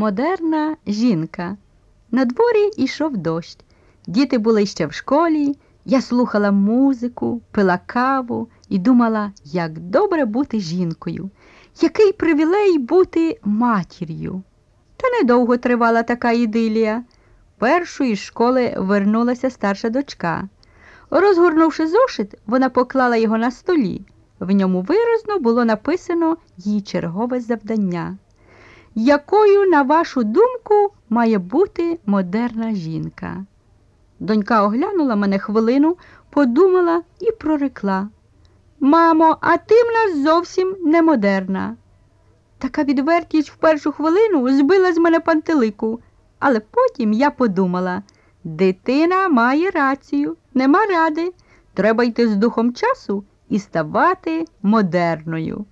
Модерна жінка. На дворі йшов дощ. Діти були ще в школі. Я слухала музику, пила каву і думала, як добре бути жінкою, який привілей бути матір'ю. Та недовго тривала така ідилія. Першу із школи вернулася старша дочка. Розгорнувши зошит, вона поклала його на столі. В ньому виразно було написано її чергове завдання. Якою, на вашу думку, має бути модерна жінка? Донька оглянула мене хвилину, подумала і прорекла. Мамо, а ти в нас зовсім не модерна. Така відвертість в першу хвилину збила з мене пантелику, але потім я подумала дитина має рацію, нема ради. Треба йти з духом часу і ставати модерною.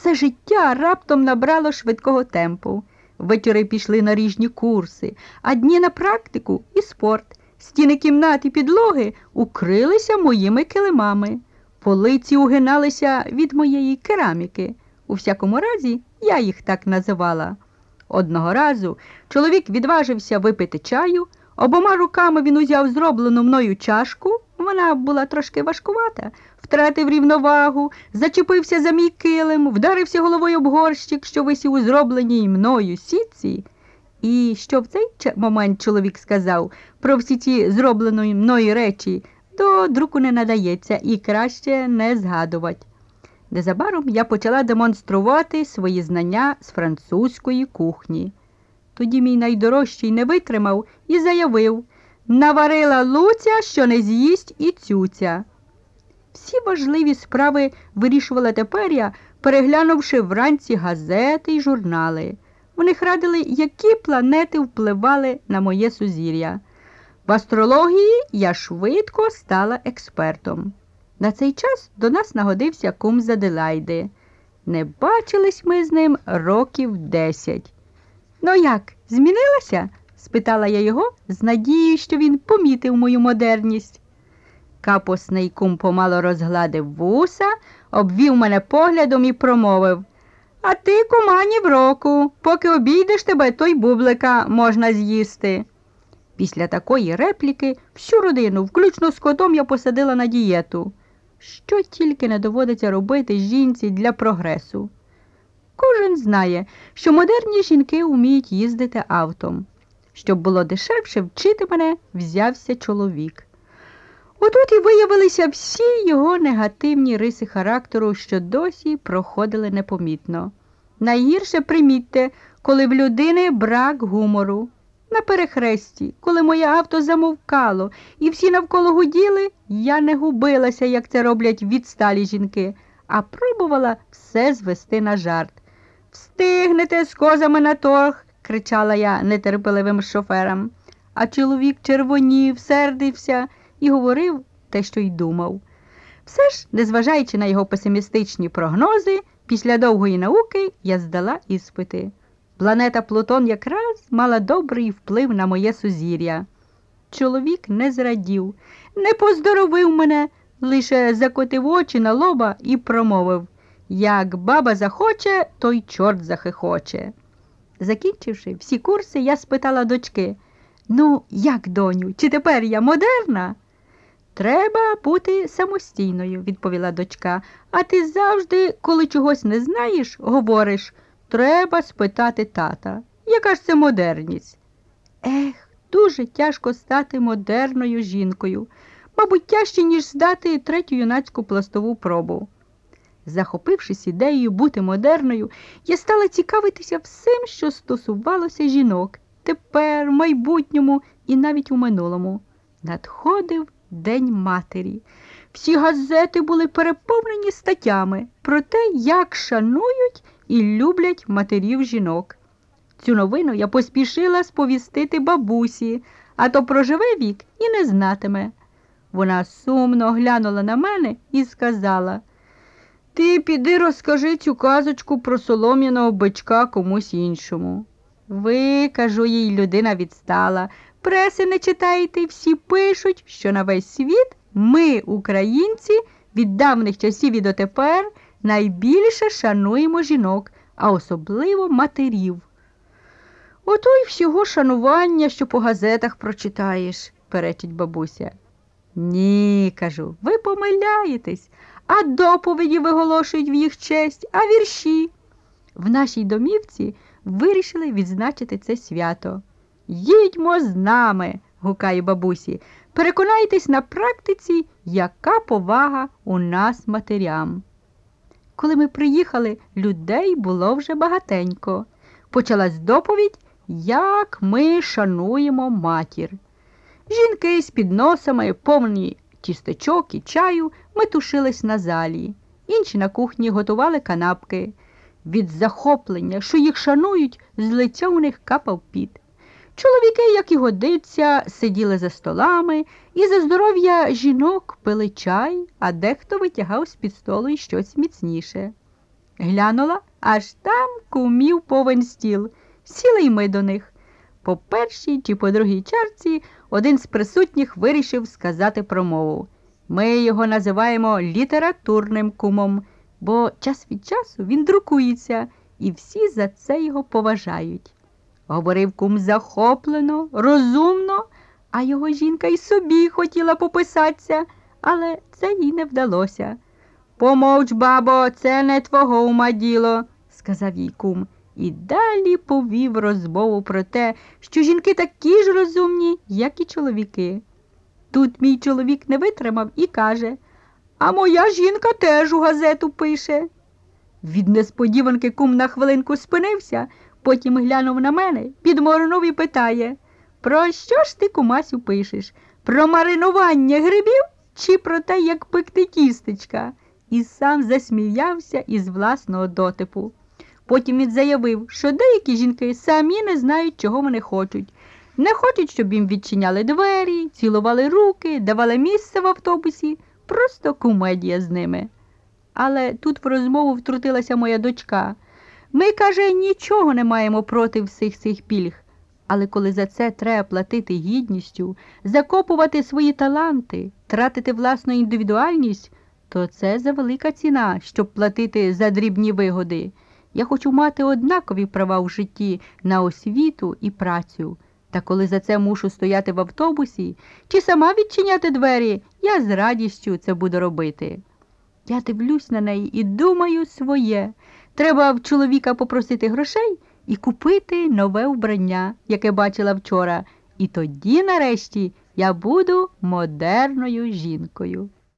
Все життя раптом набрало швидкого темпу. Вечори пішли на ріжні курси, а дні на практику і спорт. Стіни кімнат і підлоги укрилися моїми килимами. Полиці угиналися від моєї кераміки. У всякому разі, я їх так називала. Одного разу чоловік відважився випити чаю, обома руками він узяв зроблену мною чашку, вона була трошки важкувата, втратив рівновагу, зачепився за мій килим, вдарився головою об горщик, що висів у зробленій мною сітці. І що в цей момент чоловік сказав про всі ці зроблені мною речі, до друку не надається і краще не згадувати. Незабаром я почала демонструвати свої знання з французької кухні. Тоді мій найдорожчий не витримав і заявив наварила луця, що не з'їсть і цюця. Всі важливі справи вирішувала тепер я, переглянувши вранці газети й журнали. В них радили, які планети впливали на моє сузір'я. В астрології я швидко стала експертом. На цей час до нас нагодився кум Заделайди. Не бачились ми з ним років десять. Ну як, змінилася? спитала я його з надією, що він помітив мою модерність. Капосний кум помало розгладив вуса, обвів мене поглядом і промовив А ти, кумані, в року, поки обійдеш тебе, то й бублика можна з'їсти. Після такої репліки всю родину, включно з котом, я посадила на дієту. Що тільки не доводиться робити жінці для прогресу. Кожен знає, що модерні жінки вміють їздити автом. Щоб було дешевше вчити мене, взявся чоловік. Отут і виявилися всі його негативні риси характеру, що досі проходили непомітно. Найгірше примітьте, коли в людини брак гумору. На перехресті, коли моє авто замовкало і всі навколо гуділи, я не губилася, як це роблять відсталі жінки, а пробувала все звести на жарт. Встигнете з козами на торг, кричала я нетерпеливим шоферам. А чоловік червонів, сердився і говорив те, що й думав. Все ж, незважаючи на його песимістичні прогнози, після довгої науки я здала іспити. Планета Плутон якраз мала добрий вплив на моє сузір'я. Чоловік не зрадів, не поздоровив мене, лише закотив очі на лоба і промовив як баба захоче, то й чорт захихоче. Закінчивши всі курси, я спитала дочки Ну, як, доню, чи тепер я модерна? Треба бути самостійною, відповіла дочка, а ти завжди, коли чогось не знаєш, говориш треба спитати тата. Яка ж це модерність? Ех, дуже тяжко стати модерною жінкою, мабуть, тяжче, ніж здати третю юнацьку пластову пробу. Захопившись ідеєю бути модерною, я стала цікавитися всім, що стосувалося жінок тепер, майбутньому і навіть у минулому. Надходив День матері. Всі газети були переповнені статтями про те, як шанують і люблять матерів жінок. Цю новину я поспішила сповістити бабусі, а то проживе вік і не знатиме. Вона сумно глянула на мене і сказала Ти піди розкажи цю казочку про солом'яного бичка комусь іншому. Ви, кажу їй, людина відстала. Преси не читаєте, всі пишуть, що на весь світ ми, українці, від давних часів і дотепер найбільше шануємо жінок, а особливо матерів. Ото й всього шанування, що по газетах прочитаєш, перечить бабуся. Ні, кажу, ви помиляєтесь, а доповіді виголошують в їх честь, а вірші. В нашій домівці вирішили відзначити це свято. Їдьмо з нами, гукає бабусі. Переконайтесь на практиці, яка повага у нас матерям. Коли ми приїхали, людей було вже багатенько. Почалась доповідь, як ми шануємо матір. Жінки з підносами, повні тістечок і чаю, метушились на залі. Інші на кухні готували канапки. Від захоплення, що їх шанують, з лиця у них капав піт. Чоловіки, як і годиться, сиділи за столами і за здоров'я жінок пили чай, а дехто витягав з-під столу й щось міцніше. Глянула, аж там кумів повен стіл. Сіли й ми до них. По першій чи по другій чарці один з присутніх вирішив сказати промову. Ми його називаємо літературним кумом, бо час від часу він друкується, і всі за це його поважають. Говорив кум захоплено, розумно, а його жінка й собі хотіла пописатися, але це їй не вдалося. Помовч, бабо, це не твого ума діло, сказав їй кум, і далі повів розмову про те, що жінки такі ж розумні, як і чоловіки. Тут мій чоловік не витримав і каже, а моя жінка теж у газету пише. Від несподіванки кум на хвилинку спинився, потім глянув на мене, підморгнув і питає, про що ж ти, кумасю, пишеш? Про маринування грибів чи про те, як пекти тістечка? І сам засміявся із власного дотипу. Потім він заявив, що деякі жінки самі не знають, чого вони хочуть. Не хочуть, щоб їм відчиняли двері, цілували руки, давали місце в автобусі, просто кумедія з ними. Але тут в розмову втрутилася моя дочка. Ми, каже, нічого не маємо проти всіх цих пільг. Але коли за це треба платити гідністю, закопувати свої таланти, тратити власну індивідуальність, то це за велика ціна, щоб платити за дрібні вигоди. Я хочу мати однакові права в житті на освіту і працю. Та коли за це мушу стояти в автобусі чи сама відчиняти двері, я з радістю це буду робити. Я дивлюсь на неї і думаю своє. Треба в чоловіка попросити грошей і купити нове вбрання, яке бачила вчора. І тоді, нарешті, я буду модерною жінкою.